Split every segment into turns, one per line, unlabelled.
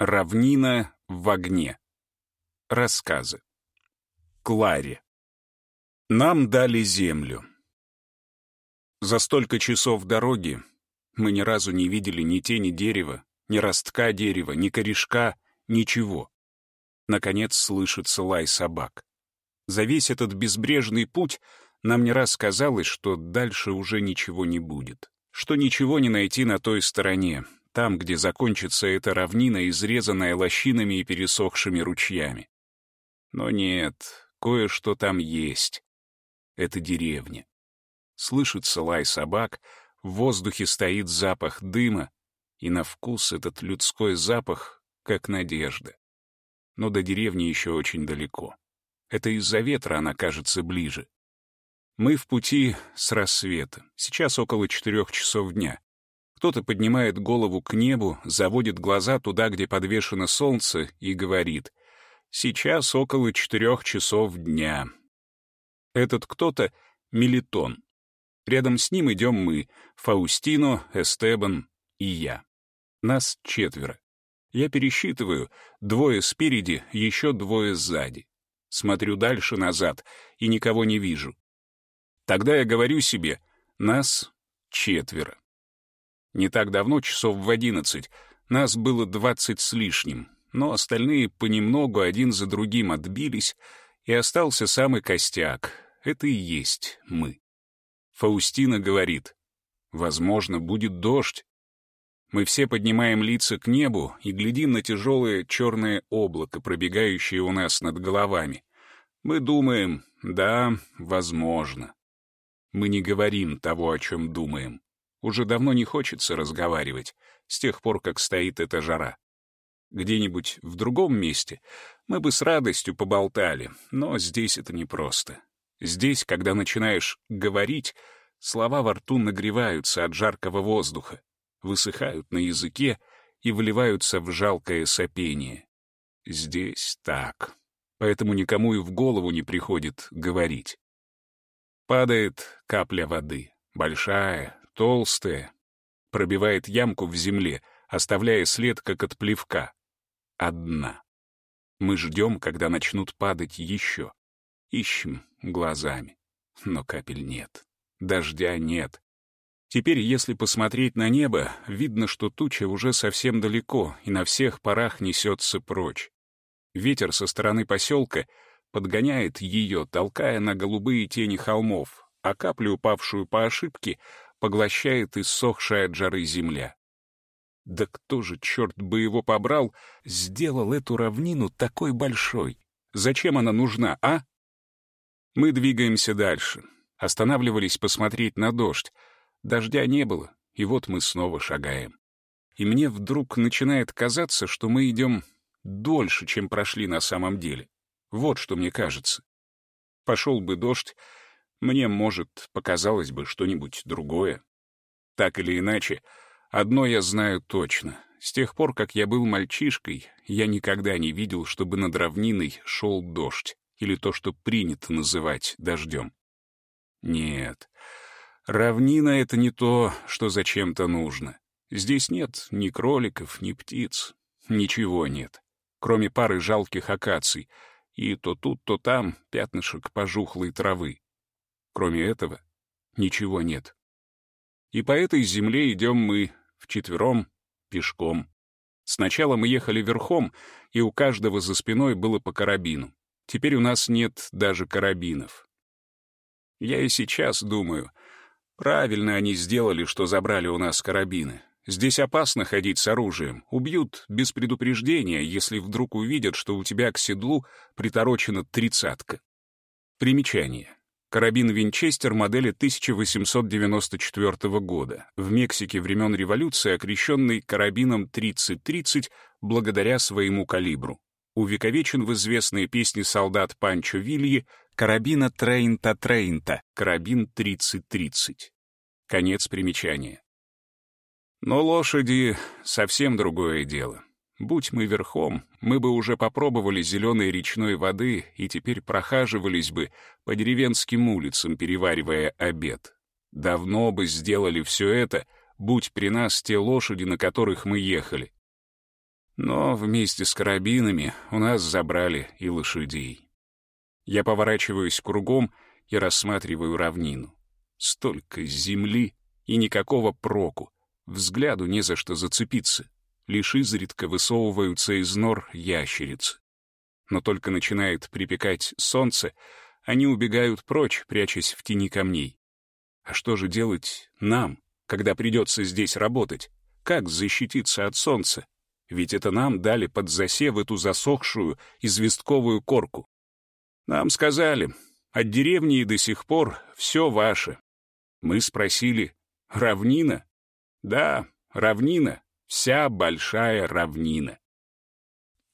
Равнина в огне. Рассказы. Кларе. Нам дали землю. За столько часов дороги мы ни разу не видели ни тени дерева, ни ростка дерева, ни корешка, ничего. Наконец слышится лай собак. За весь этот безбрежный путь нам не раз казалось, что дальше уже ничего не будет, что ничего не найти на той стороне, там, где закончится эта равнина, изрезанная лощинами и пересохшими ручьями. Но нет, кое-что там есть. Это деревня. Слышится лай собак, в воздухе стоит запах дыма, и на вкус этот людской запах, как надежда. Но до деревни еще очень далеко. Это из-за ветра она кажется ближе. Мы в пути с рассвета. Сейчас около четырех часов дня. Кто-то поднимает голову к небу, заводит глаза туда, где подвешено солнце, и говорит «Сейчас около четырех часов дня». Этот кто-то — Мелитон. Рядом с ним идем мы — Фаустино, Эстебан и я. Нас четверо. Я пересчитываю, двое спереди, еще двое сзади. Смотрю дальше назад и никого не вижу. Тогда я говорю себе, нас четверо. Не так давно, часов в одиннадцать, нас было двадцать с лишним, но остальные понемногу один за другим отбились, и остался самый костяк. Это и есть мы. Фаустина говорит, возможно, будет дождь. Мы все поднимаем лица к небу и глядим на тяжелое черное облако, пробегающее у нас над головами. Мы думаем, да, возможно. Мы не говорим того, о чем думаем. Уже давно не хочется разговаривать, с тех пор, как стоит эта жара. Где-нибудь в другом месте мы бы с радостью поболтали, но здесь это непросто. Здесь, когда начинаешь говорить, слова во рту нагреваются от жаркого воздуха, высыхают на языке и вливаются в жалкое сопение. Здесь так. Поэтому никому и в голову не приходит говорить. Падает капля воды, большая, толстая, пробивает ямку в земле, оставляя след, как от плевка. Одна. Мы ждем, когда начнут падать еще. Ищем глазами. Но капель нет. Дождя нет. Теперь, если посмотреть на небо, видно, что туча уже совсем далеко и на всех парах несется прочь. Ветер со стороны поселка подгоняет ее, толкая на голубые тени холмов, а каплю, упавшую по ошибке, поглощает иссохшая от жары земля. Да кто же, черт бы его побрал, сделал эту равнину такой большой? Зачем она нужна, а? Мы двигаемся дальше. Останавливались посмотреть на дождь. Дождя не было, и вот мы снова шагаем. И мне вдруг начинает казаться, что мы идем дольше, чем прошли на самом деле. Вот что мне кажется. Пошел бы дождь, мне, может, показалось бы что-нибудь другое. Так или иначе, одно я знаю точно. С тех пор, как я был мальчишкой, я никогда не видел, чтобы над равниной шел дождь, или то, что принято называть дождем. Нет, равнина — это не то, что зачем-то нужно. Здесь нет ни кроликов, ни птиц, ничего нет, кроме пары жалких акаций — и то тут, то там пятнышек пожухлой травы. Кроме этого, ничего нет. И по этой земле идем мы вчетвером, пешком. Сначала мы ехали верхом, и у каждого за спиной было по карабину. Теперь у нас нет даже карабинов. Я и сейчас думаю, правильно они сделали, что забрали у нас карабины. Здесь опасно ходить с оружием. Убьют без предупреждения, если вдруг увидят, что у тебя к седлу приторочена тридцатка. Примечание. Карабин Винчестер модели 1894 года. В Мексике времен революции окрещенный карабином 3030 благодаря своему калибру. Увековечен в известной песне солдат Панчо Вильи carabina treinta-treinta, карабин 3030. Конец примечания. Но лошади — совсем другое дело. Будь мы верхом, мы бы уже попробовали зеленой речной воды и теперь прохаживались бы по деревенским улицам, переваривая обед. Давно бы сделали все это, будь при нас те лошади, на которых мы ехали. Но вместе с карабинами у нас забрали и лошадей. Я поворачиваюсь кругом и рассматриваю равнину. Столько земли и никакого проку. Взгляду не за что зацепиться. Лишь изредка высовываются из нор ящерицы. Но только начинает припекать солнце, они убегают прочь, прячась в тени камней. А что же делать нам, когда придется здесь работать? Как защититься от солнца? Ведь это нам дали под засев эту засохшую известковую корку. Нам сказали, от деревни и до сих пор все ваше. Мы спросили, равнина? Да, равнина, вся большая равнина.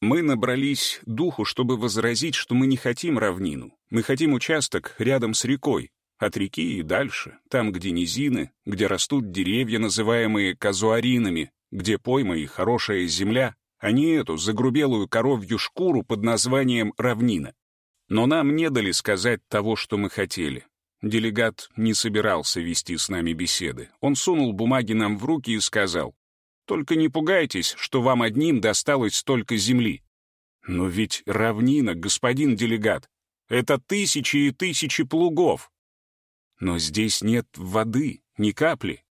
Мы набрались духу, чтобы возразить, что мы не хотим равнину. Мы хотим участок рядом с рекой, от реки и дальше, там, где низины, где растут деревья, называемые казуаринами, где пойма и хорошая земля, а не эту загрубелую коровью шкуру под названием равнина. Но нам не дали сказать того, что мы хотели. Делегат не собирался вести с нами беседы. Он сунул бумаги нам в руки и сказал, «Только не пугайтесь, что вам одним досталось столько земли». «Но ведь равнина, господин делегат, это тысячи и тысячи плугов». «Но здесь нет воды, ни капли».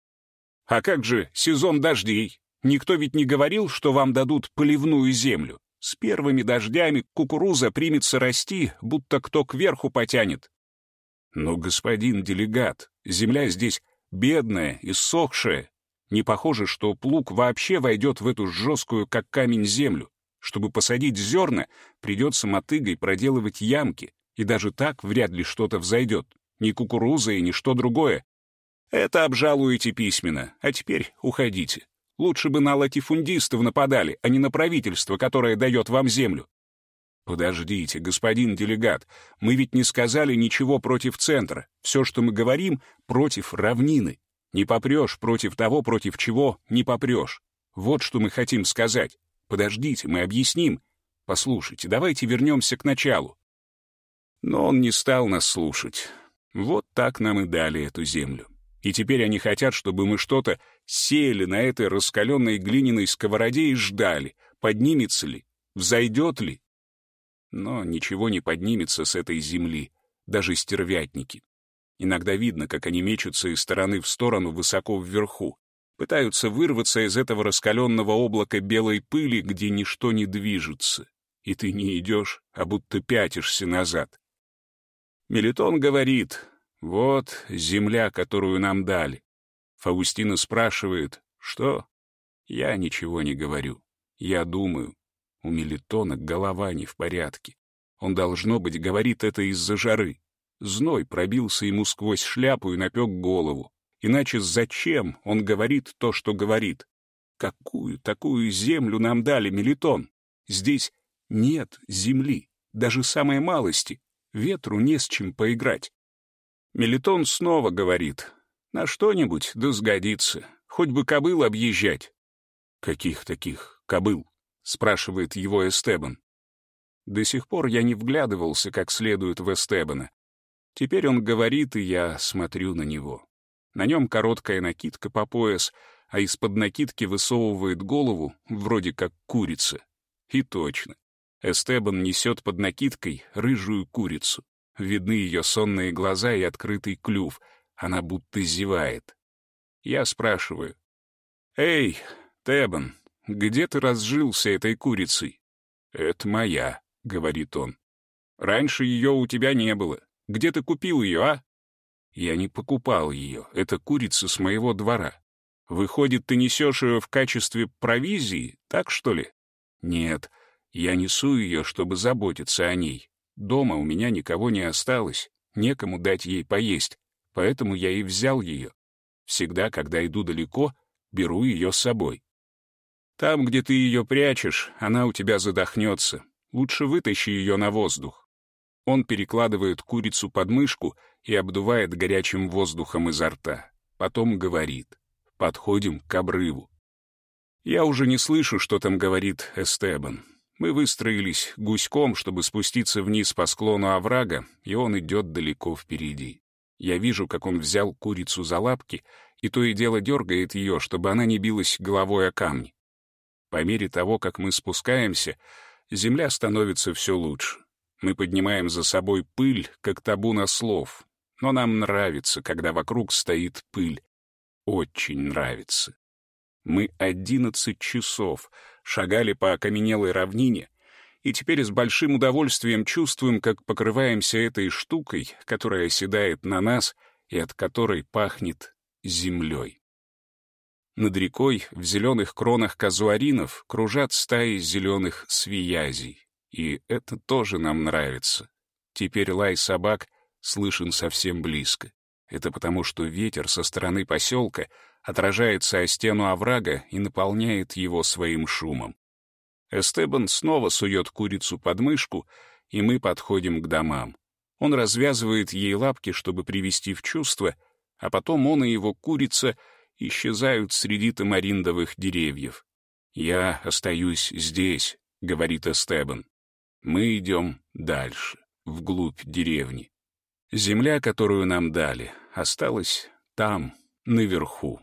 «А как же сезон дождей? Никто ведь не говорил, что вам дадут поливную землю. С первыми дождями кукуруза примется расти, будто кто кверху потянет. Но, господин делегат, земля здесь бедная, и иссохшая. Не похоже, что плуг вообще войдет в эту жесткую, как камень, землю. Чтобы посадить зерна, придется мотыгой проделывать ямки, и даже так вряд ли что-то взойдет. Ни кукуруза и ни что другое. Это обжалуете письменно, а теперь уходите. Лучше бы на латифундистов нападали, а не на правительство, которое дает вам землю. Подождите, господин делегат, мы ведь не сказали ничего против центра. Все, что мы говорим, против равнины. Не попрешь против того, против чего не попрешь. Вот что мы хотим сказать. Подождите, мы объясним. Послушайте, давайте вернемся к началу. Но он не стал нас слушать. Вот так нам и дали эту землю. И теперь они хотят, чтобы мы что-то сели на этой раскаленной глиняной сковороде и ждали, поднимется ли, взойдет ли. Но ничего не поднимется с этой земли, даже стервятники. Иногда видно, как они мечутся из стороны в сторону высоко вверху, пытаются вырваться из этого раскаленного облака белой пыли, где ничто не движется, и ты не идешь, а будто пятишься назад. Мелитон говорит, вот земля, которую нам дали. Фаустина спрашивает, что? Я ничего не говорю. Я думаю. У Мелитона голова не в порядке. Он, должно быть, говорит это из-за жары. Зной пробился ему сквозь шляпу и напек голову. Иначе зачем он говорит то, что говорит? Какую такую землю нам дали, Мелитон? Здесь нет земли, даже самой малости. Ветру не с чем поиграть. Мелитон снова говорит, на что-нибудь да сгодится, хоть бы кобыл объезжать. Каких таких кобыл? спрашивает его Эстебан. До сих пор я не вглядывался как следует в Эстебана. Теперь он говорит, и я смотрю на него. На нем короткая накидка по пояс, а из-под накидки высовывает голову, вроде как курица. И точно. Эстебан несет под накидкой рыжую курицу. Видны ее сонные глаза и открытый клюв. Она будто зевает. Я спрашиваю. «Эй, Тебан, где ты разжился этой курицей?» «Это моя», — говорит он. «Раньше ее у тебя не было. Где ты купил ее, а?» «Я не покупал ее. Это курица с моего двора. Выходит, ты несешь ее в качестве провизии, так что ли?» «Нет, я несу ее, чтобы заботиться о ней. Дома у меня никого не осталось, некому дать ей поесть, поэтому я и взял ее. Всегда, когда иду далеко, беру ее с собой. Там, где ты ее прячешь, она у тебя задохнется. Лучше вытащи ее на воздух. Он перекладывает курицу под мышку и обдувает горячим воздухом изо рта. Потом говорит. Подходим к обрыву. Я уже не слышу, что там говорит Эстебан. Мы выстроились гуськом, чтобы спуститься вниз по склону оврага, и он идет далеко впереди. Я вижу, как он взял курицу за лапки и то и дело дергает ее, чтобы она не билась головой о камни. По мере того, как мы спускаемся, земля становится все лучше. Мы поднимаем за собой пыль, как табун ослов. Но нам нравится, когда вокруг стоит пыль. Очень нравится. Мы одиннадцать часов шагали по окаменелой равнине, и теперь с большим удовольствием чувствуем, как покрываемся этой штукой, которая оседает на нас и от которой пахнет землей. Над рекой в зеленых кронах казуаринов кружат стаи зеленых свиязей, и это тоже нам нравится. Теперь лай собак слышен совсем близко. Это потому, что ветер со стороны поселка отражается о стену оврага и наполняет его своим шумом. Эстебан снова сует курицу под мышку, и мы подходим к домам. Он развязывает ей лапки, чтобы привести в чувство, а потом он и его курица исчезают среди тамариндовых деревьев. «Я остаюсь здесь», — говорит Эстебан. Мы идем дальше, вглубь деревни. Земля, которую нам дали, осталась там, наверху.